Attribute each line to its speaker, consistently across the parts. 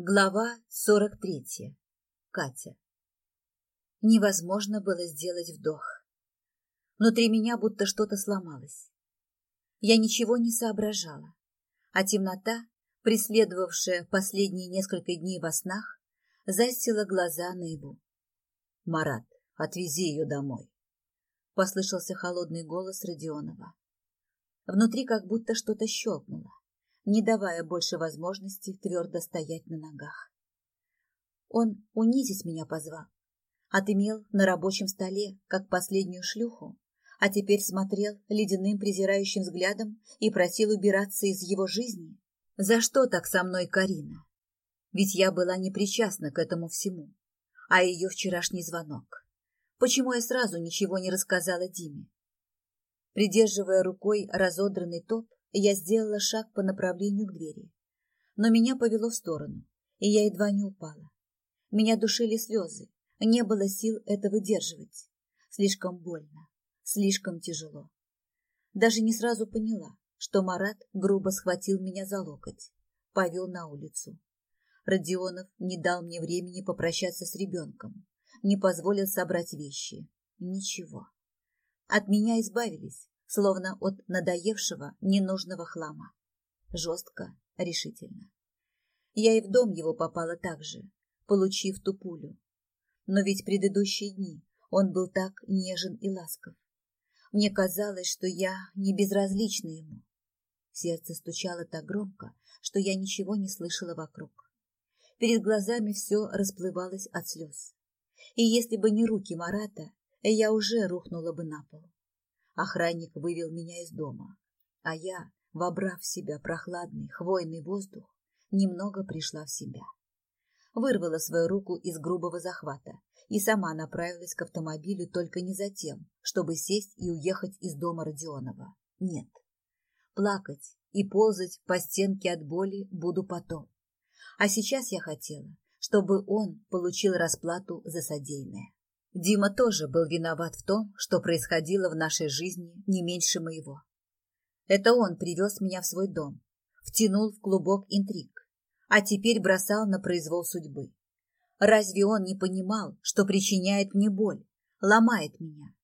Speaker 1: Глава 43. Катя. Невозможно было сделать вдох. Внутри меня будто что-то сломалось. Я ничего не соображала, а темнота, преследовавшая последние несколько дней во снах, застила глаза наяву.
Speaker 2: «Марат, отвези ее домой», — послышался холодный голос Родионова.
Speaker 1: Внутри как будто что-то щелкнуло не давая больше возможности твердо стоять на ногах. Он унизить меня позвал, отымел на рабочем столе, как последнюю шлюху, а теперь смотрел ледяным презирающим взглядом и просил убираться из его жизни. За что так со мной Карина? Ведь я была непричастна к этому всему. А ее вчерашний звонок. Почему я сразу ничего не рассказала Диме? Придерживая рукой разодранный топ, я сделала шаг по направлению к двери. Но меня повело в сторону, и я едва не упала. Меня душили слезы, не было сил это выдерживать. Слишком больно, слишком тяжело. Даже не сразу поняла, что Марат грубо схватил меня за локоть, повел на улицу. Родионов не дал мне времени попрощаться с ребенком, не позволил собрать вещи. Ничего. От меня избавились, словно от надоевшего ненужного хлама. Жестко, решительно. Я и в дом его попала так же, получив ту пулю. Но ведь предыдущие дни он был так нежен и ласков. Мне казалось, что я не безразлична ему. Сердце стучало так громко, что я ничего не слышала вокруг. Перед глазами все расплывалось от слез. И если бы не руки Марата, я уже рухнула бы на пол. Охранник вывел меня из дома, а я, вобрав в себя прохладный хвойный воздух, немного пришла в себя. Вырвала свою руку из грубого захвата и сама направилась к автомобилю только не за тем, чтобы сесть и уехать из дома Родионова. Нет. Плакать и ползать по стенке от боли буду потом. А сейчас я хотела, чтобы он получил расплату за содеянное. Дима тоже был виноват в том, что происходило в нашей жизни не меньше моего. Это он привез меня в свой дом, втянул в клубок интриг, а теперь бросал на произвол судьбы. Разве он не понимал, что причиняет мне боль, ломает меня?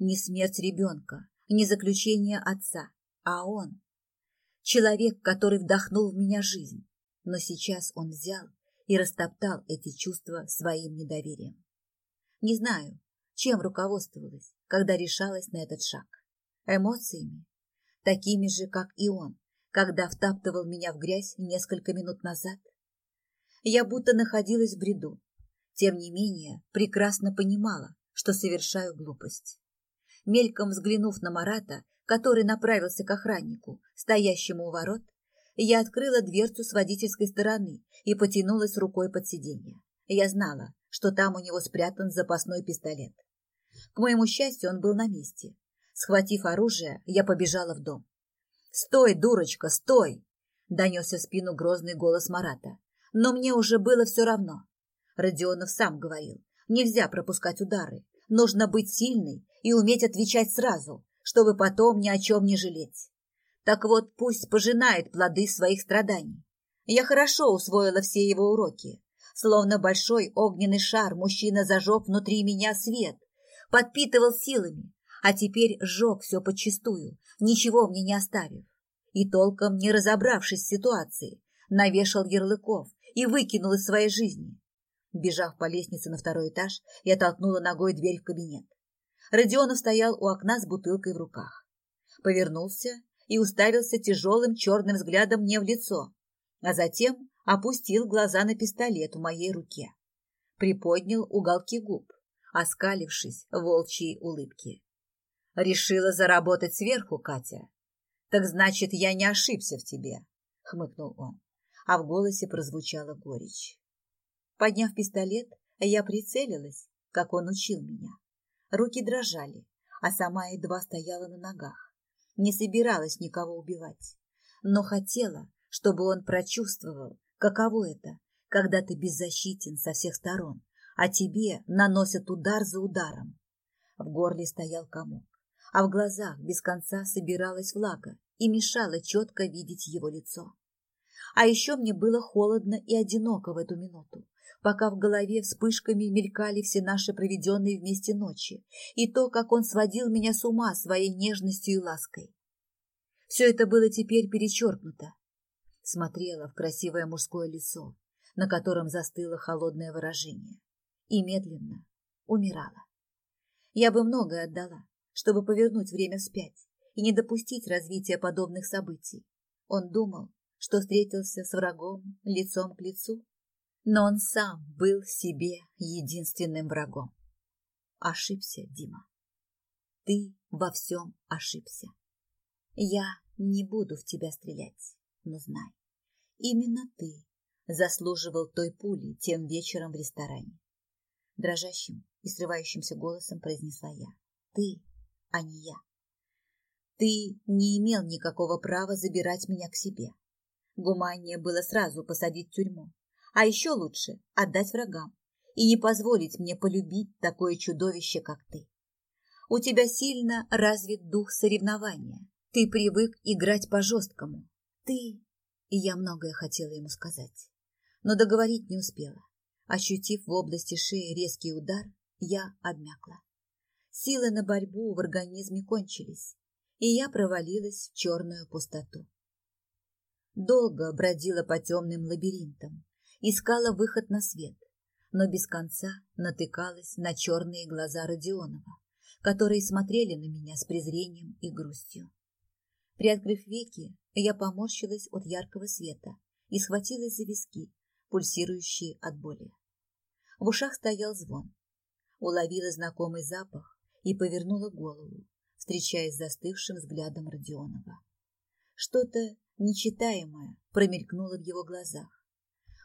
Speaker 1: Не смерть ребенка, не заключение отца, а он. Человек, который вдохнул в меня жизнь, но сейчас он взял и растоптал эти чувства своим недоверием. Не знаю, чем руководствовалась, когда решалась на этот шаг. Эмоциями, такими же, как и он, когда втаптывал меня в грязь несколько минут назад. Я будто находилась в бреду. Тем не менее, прекрасно понимала, что совершаю глупость. Мельком взглянув на Марата, который направился к охраннику, стоящему у ворот, я открыла дверцу с водительской стороны и потянулась рукой под сиденье. Я знала, что там у него спрятан запасной пистолет. К моему счастью, он был на месте. Схватив оружие, я побежала в дом. «Стой, дурочка, стой!» – донесся в спину грозный голос Марата. Но мне уже было все равно. Родионов сам говорил, нельзя пропускать удары. Нужно быть сильной и уметь отвечать сразу, чтобы потом ни о чем не жалеть. Так вот, пусть пожинает плоды своих страданий. Я хорошо усвоила все его уроки, Словно большой огненный шар мужчина зажег внутри меня свет, подпитывал силами, а теперь сжег все подчистую, ничего мне не оставив. И толком не разобравшись в ситуации, навешал ярлыков и выкинул из своей жизни. Бежав по лестнице на второй этаж, я толкнула ногой дверь в кабинет. Родионов стоял у окна с бутылкой в руках. Повернулся и уставился тяжелым черным взглядом мне в лицо, а затем опустил глаза на пистолет в моей руке, приподнял уголки губ, оскалившись в волчьей улыбке. «Решила заработать сверху, Катя? Так значит, я не ошибся в тебе», — хмыкнул он, а в голосе прозвучала горечь. Подняв пистолет, я прицелилась, как он учил меня. Руки дрожали, а сама едва стояла на ногах. Не собиралась никого убивать, но хотела, чтобы он прочувствовал, Каково это, когда ты беззащитен со всех сторон, а тебе наносят удар за ударом? В горле стоял комок, а в глазах без конца собиралась влага и мешала четко видеть его лицо. А еще мне было холодно и одиноко в эту минуту, пока в голове вспышками мелькали все наши проведенные вместе ночи и то, как он сводил меня с ума своей нежностью и лаской. Все это было теперь перечеркнуто. Смотрела в красивое мужское лицо, на котором застыло холодное выражение, и медленно умирала. Я бы многое отдала, чтобы повернуть время вспять и не допустить развития подобных событий. Он думал, что встретился с врагом лицом к лицу, но он сам был себе единственным врагом. Ошибся, Дима. Ты во всем ошибся. Я не буду в тебя стрелять, но знай, именно ты заслуживал той пули тем вечером в ресторане. Дрожащим и срывающимся голосом произнесла я. Ты, а не я. Ты не имел никакого права забирать меня к себе. Гуманнее было сразу посадить в тюрьму, а еще лучше отдать врагам и не позволить мне полюбить такое чудовище, как ты. У тебя сильно развит дух соревнования. Ты привык играть по-жесткому. Ты... И я многое хотела ему сказать, но договорить не успела. Ощутив в области шеи резкий удар, я обмякла. Силы на борьбу в организме кончились, и я провалилась в черную пустоту. Долго бродила по темным лабиринтам, искала выход на свет, но без конца натыкалась на черные глаза Родионова, которые смотрели на меня с презрением и грустью. Приоткрыв веки, я поморщилась от яркого света и схватилась за виски, пульсирующие от боли. В ушах стоял звон. Уловила знакомый запах и повернула голову, встречаясь с застывшим взглядом Родионова. Что-то нечитаемое промелькнуло в его глазах.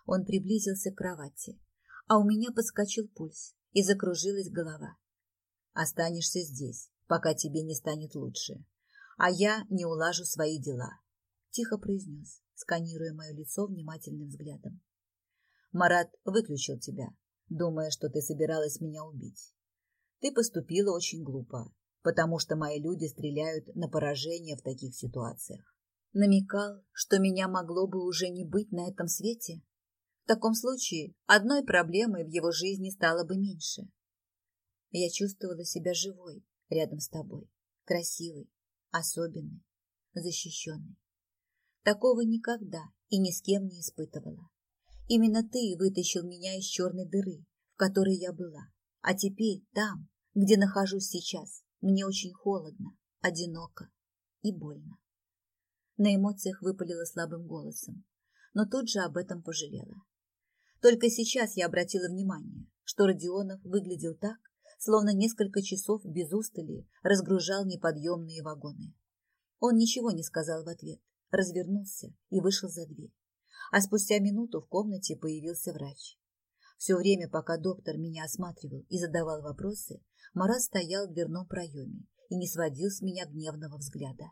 Speaker 1: Он приблизился к кровати, а у меня подскочил пульс и закружилась голова. «Останешься здесь, пока тебе не станет лучше, а я не улажу свои дела», — тихо произнес, сканируя мое лицо внимательным взглядом. «Марат выключил тебя, думая, что ты собиралась меня убить. Ты поступила очень глупо, потому что мои люди стреляют на поражение в таких ситуациях. Намекал, что меня могло бы уже не быть на этом свете. В таком случае одной проблемой в его жизни стало бы меньше. Я чувствовала себя живой рядом с тобой, красивой, особенной, защищенной. Такого никогда и ни с кем не испытывала. Именно ты вытащил меня из черной дыры, в которой я была. А теперь там, где нахожусь сейчас, мне очень холодно, одиноко и больно. На эмоциях выпалила слабым голосом, но тут же об этом пожалела. Только сейчас я обратила внимание, что Родионов выглядел так, словно несколько часов без устали разгружал неподъемные вагоны. Он ничего не сказал в ответ, развернулся и вышел за дверь а спустя минуту в комнате появился врач. Все время, пока доктор меня осматривал и задавал вопросы, Марат стоял в дверном проеме и не сводил с меня гневного взгляда.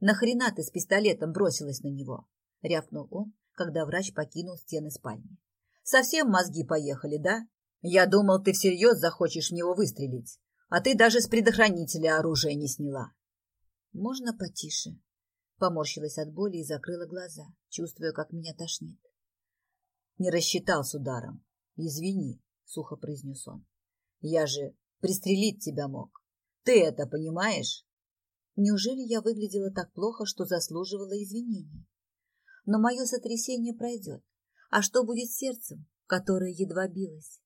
Speaker 1: «Нахрена ты с пистолетом бросилась на него?» — рявкнул он, когда врач покинул стены спальни. «Совсем мозги поехали, да? Я думал, ты всерьез захочешь в него выстрелить, а ты даже с предохранителя оружия не сняла». «Можно потише?» Поморщилась от боли и закрыла глаза, чувствуя, как меня тошнит. Не рассчитал с ударом. Извини, сухо произнес он. Я же пристрелить тебя мог. Ты это понимаешь? Неужели я выглядела так плохо, что заслуживала извинений? Но мое сотрясение пройдет. А что будет с сердцем, которое едва билось?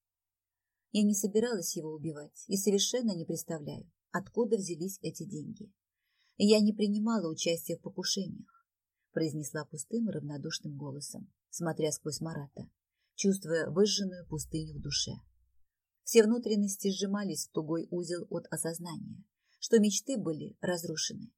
Speaker 1: Я не собиралась его убивать и совершенно не представляю, откуда взялись эти деньги. Я не принимала участия в покушениях, произнесла пустым и равнодушным голосом, смотря сквозь Марата, чувствуя выжженную пустыню в душе. Все внутренности сжимались в тугой узел от осознания, что мечты были разрушены.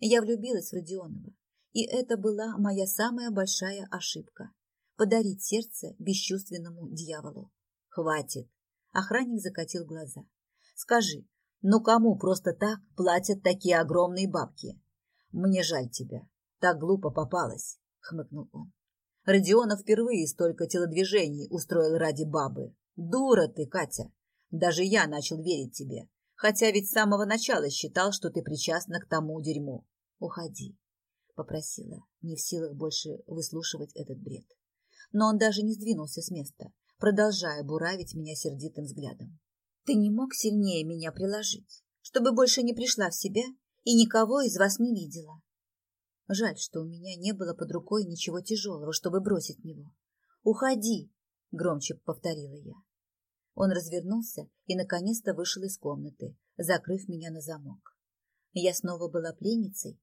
Speaker 1: Я влюбилась в Родионова, и это была моя самая большая ошибка – подарить сердце бесчувственному дьяволу. Хватит. Охранник закатил глаза. Скажи, ну кому просто так платят такие огромные бабки? Мне жаль тебя. Так глупо попалась, хмыкнул он. Родионов впервые столько телодвижений устроил ради бабы. Дура ты, Катя. Даже я начал верить тебе. Хотя ведь с самого начала считал, что ты причастна к тому дерьму. Уходи. попросила, не в силах больше выслушивать этот бред. Но он даже не сдвинулся с места, продолжая буравить меня сердитым взглядом. Ты не мог сильнее меня приложить, чтобы больше не пришла в себя и никого из вас не видела. Жаль, что у меня не было под рукой ничего тяжелого, чтобы бросить него. «Уходи!» — громче повторила я. Он развернулся и наконец-то вышел из комнаты, закрыв меня на замок. Я снова была пленницей?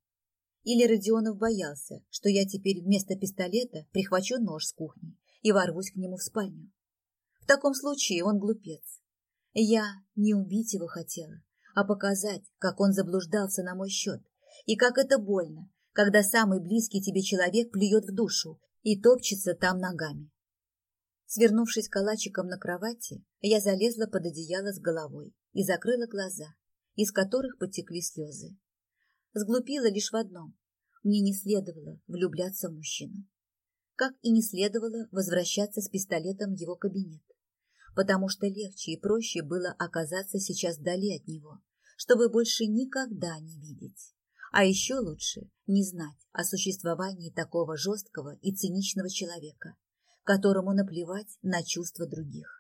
Speaker 1: Или Родионов боялся, что я теперь вместо пистолета прихвачу нож с кухни и ворвусь к нему в спальню? Таком случае он глупец. Я не убить его хотела, а показать, как он заблуждался на мой счет, и как это больно, когда самый близкий тебе человек плюет в душу и топчется там ногами. Свернувшись калачиком на кровати, я залезла под одеяло с головой и закрыла глаза, из которых потекли слезы. Сглупила лишь в одном. Мне не следовало влюбляться в мужчину. Как и не следовало возвращаться с пистолетом в его кабинет. Потому что легче и проще было оказаться сейчас вдали от него, чтобы больше никогда не видеть. А еще лучше не знать о существовании такого жесткого и циничного человека, которому наплевать на чувства других.